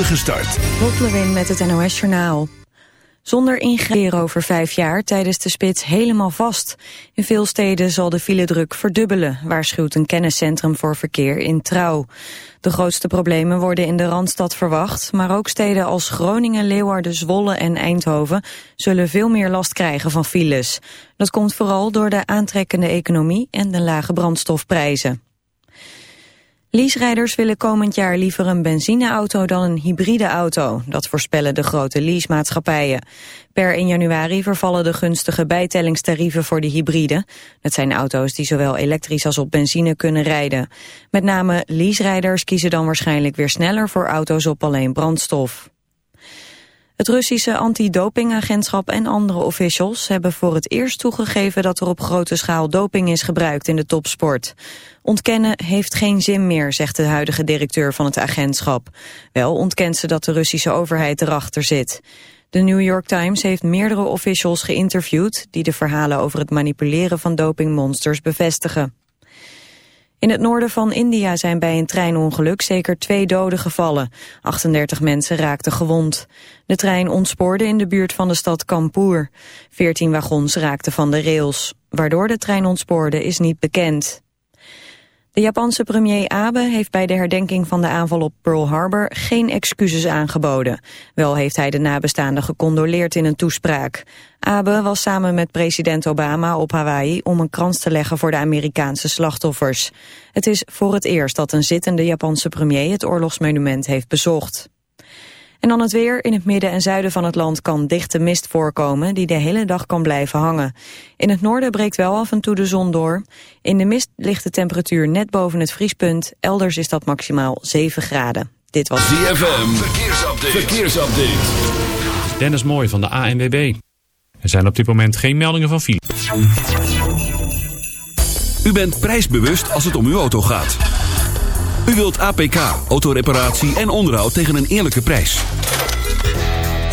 Start. Botlewin met het NOS Journaal. Zonder ingrepen over vijf jaar tijdens de spits helemaal vast. In veel steden zal de filedruk verdubbelen, waarschuwt een kenniscentrum voor verkeer in Trouw. De grootste problemen worden in de Randstad verwacht, maar ook steden als Groningen, Leeuwarden, Zwolle en Eindhoven zullen veel meer last krijgen van files. Dat komt vooral door de aantrekkende economie en de lage brandstofprijzen. Leaserijders willen komend jaar liever een benzineauto dan een hybride auto. Dat voorspellen de grote leasemaatschappijen. Per 1 januari vervallen de gunstige bijtellingstarieven voor de hybride. Dat zijn auto's die zowel elektrisch als op benzine kunnen rijden. Met name leaserijders kiezen dan waarschijnlijk weer sneller voor auto's op alleen brandstof. Het Russische antidopingagentschap en andere officials hebben voor het eerst toegegeven dat er op grote schaal doping is gebruikt in de topsport. Ontkennen heeft geen zin meer, zegt de huidige directeur van het agentschap. Wel ontkent ze dat de Russische overheid erachter zit. De New York Times heeft meerdere officials geïnterviewd die de verhalen over het manipuleren van dopingmonsters bevestigen. In het noorden van India zijn bij een treinongeluk zeker twee doden gevallen. 38 mensen raakten gewond. De trein ontspoorde in de buurt van de stad Kanpur. 14 wagons raakten van de rails. Waardoor de trein ontspoorde is niet bekend. De Japanse premier Abe heeft bij de herdenking van de aanval op Pearl Harbor geen excuses aangeboden. Wel heeft hij de nabestaanden gecondoleerd in een toespraak. Abe was samen met president Obama op Hawaii om een krans te leggen voor de Amerikaanse slachtoffers. Het is voor het eerst dat een zittende Japanse premier het oorlogsmonument heeft bezocht. En dan het weer. In het midden en zuiden van het land kan dichte mist voorkomen die de hele dag kan blijven hangen. In het noorden breekt wel af en toe de zon door. In de mist ligt de temperatuur net boven het vriespunt. Elders is dat maximaal 7 graden. Dit was ZFM. Verkeersupdate. Verkeersupdate. Dennis Mooi van de ANWB. Er zijn op dit moment geen meldingen van file. U bent prijsbewust als het om uw auto gaat. U wilt APK, autoreparatie en onderhoud tegen een eerlijke prijs.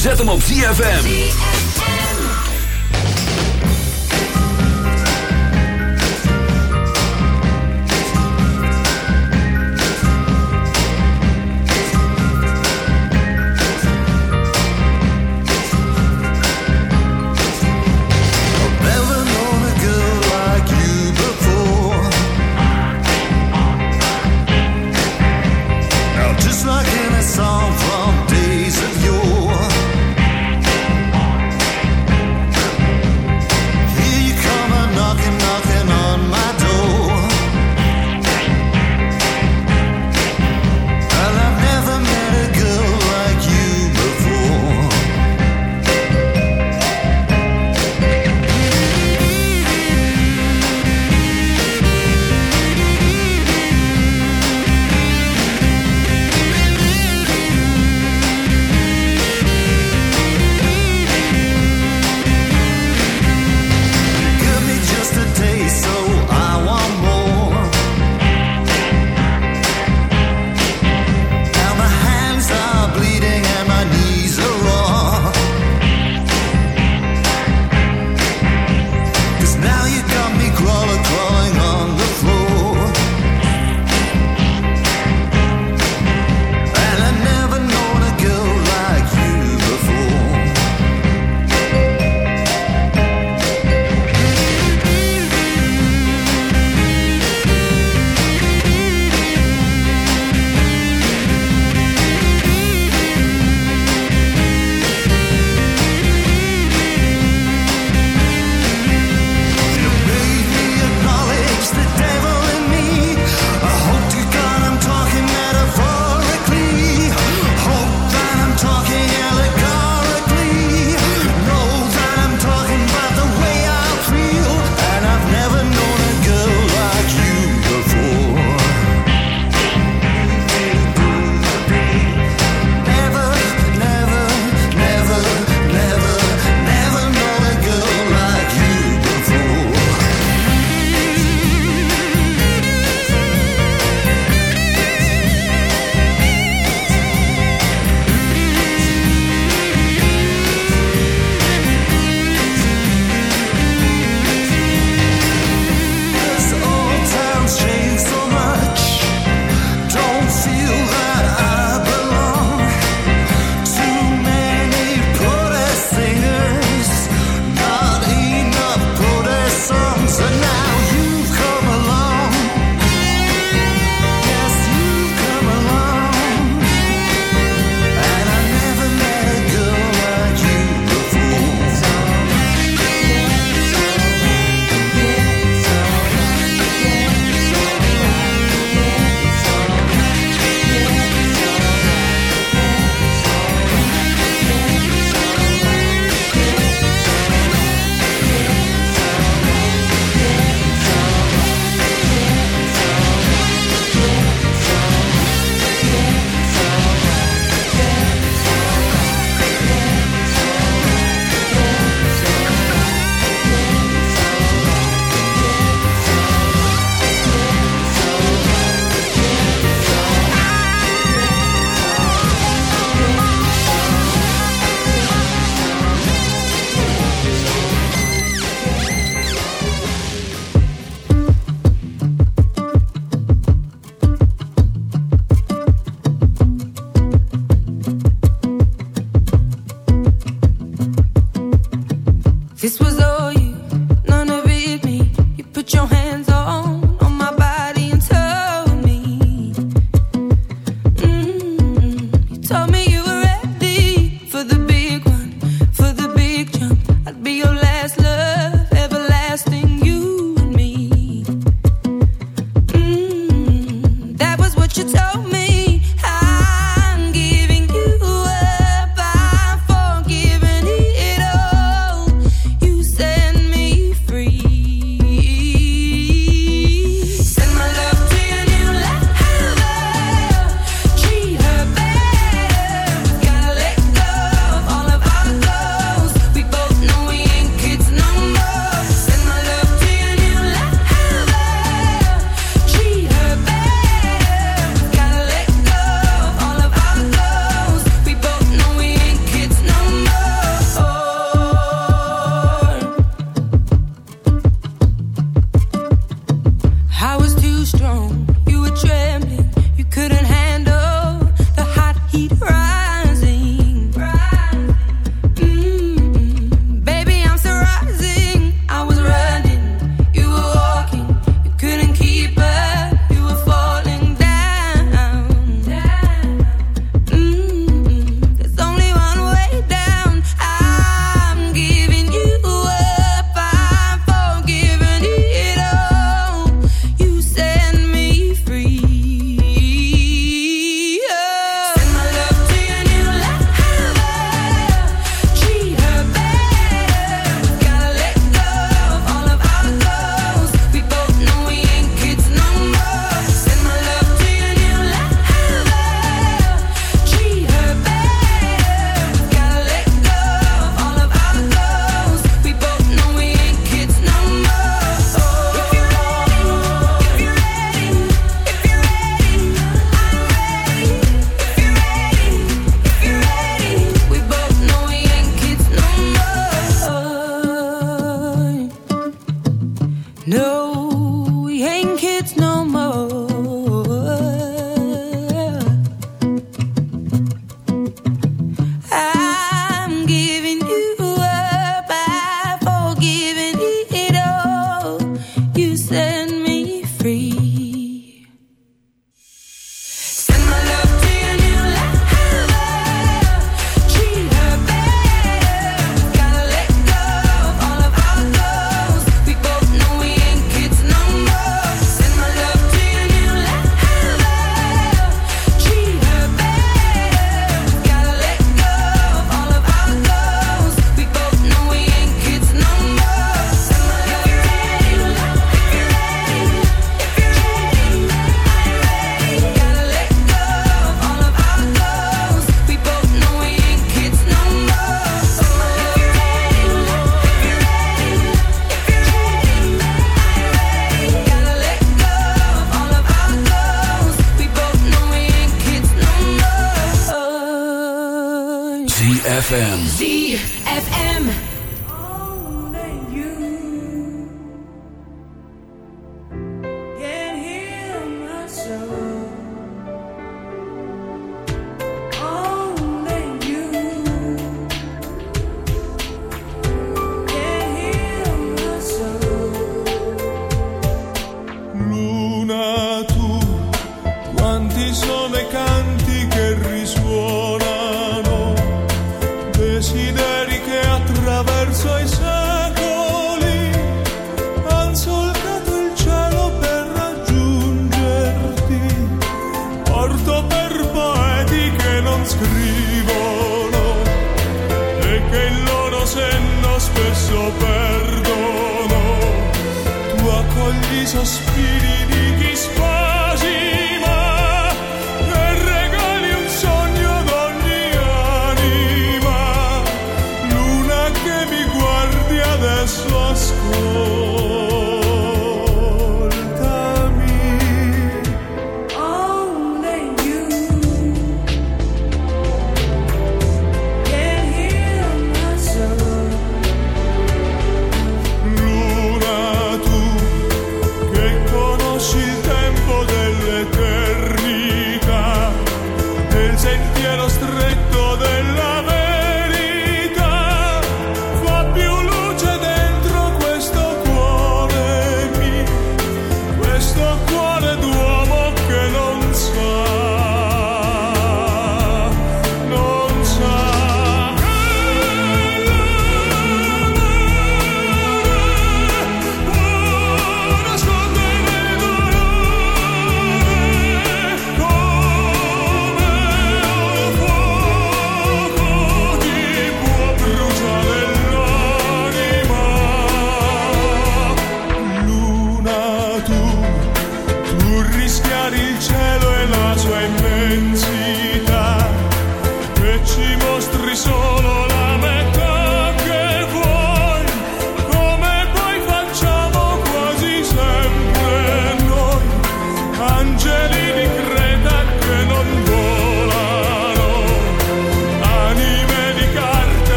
Zet hem op ZFM.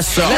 So.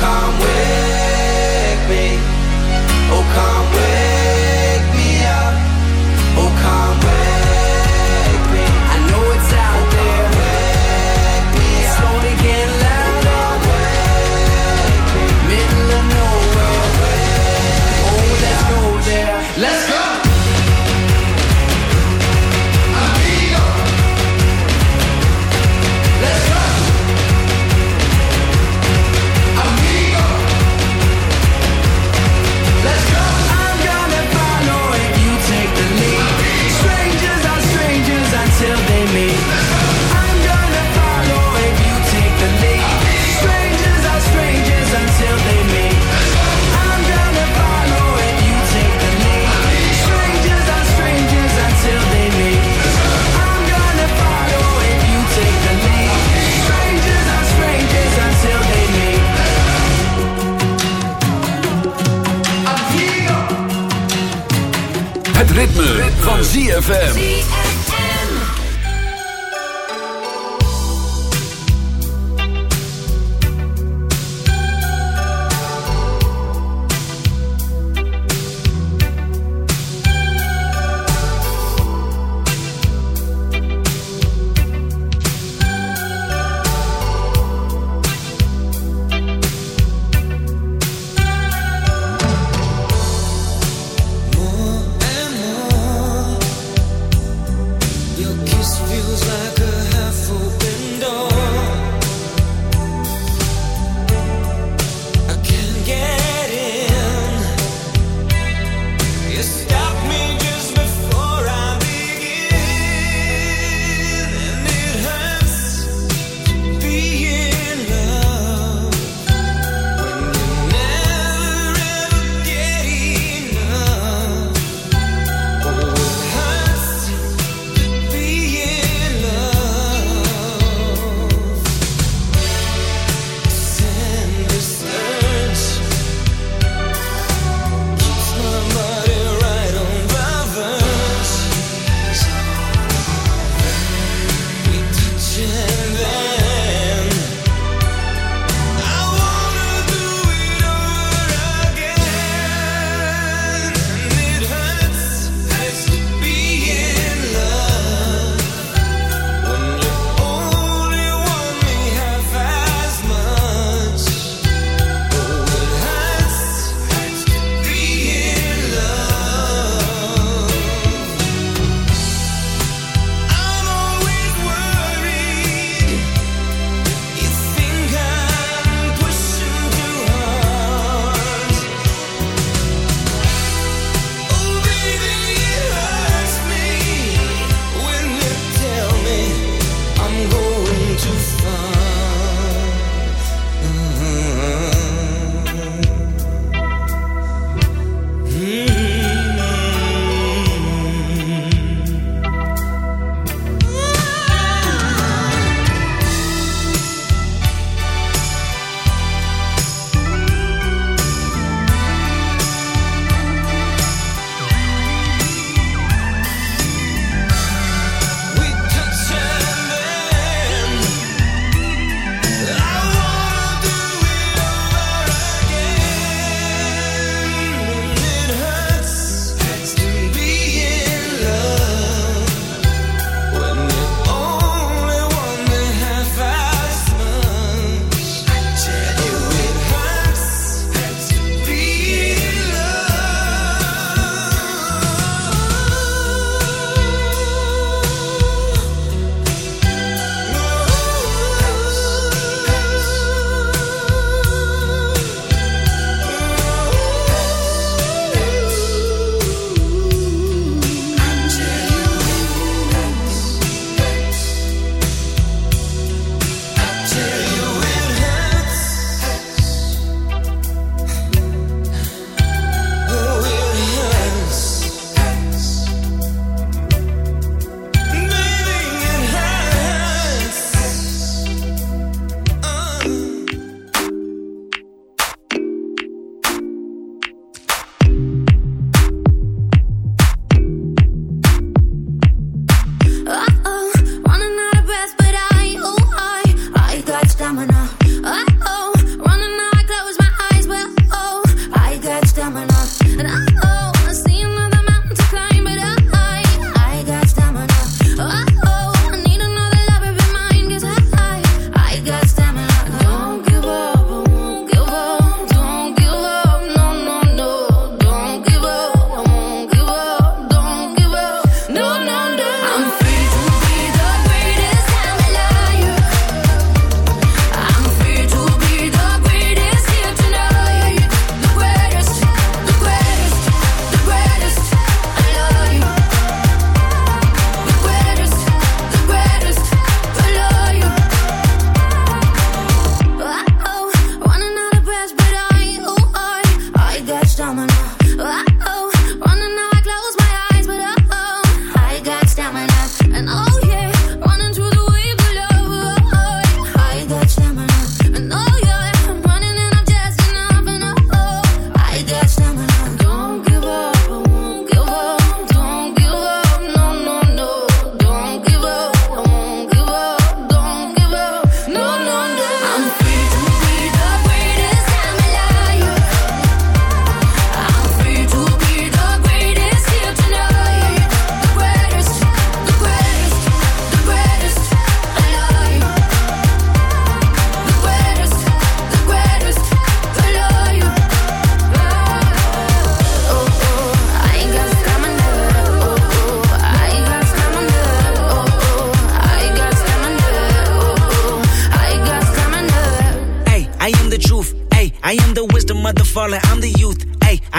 come with ZFM.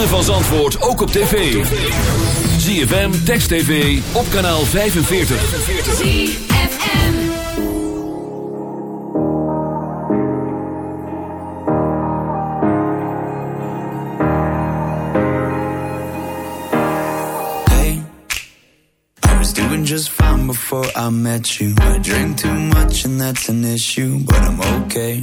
ritme van Zandvoort ook op tv. ZFM, Text TV, op kanaal 45. ZFM Hey, I was doing just fine before I met you. I drink too much and that's an issue, but I'm okay.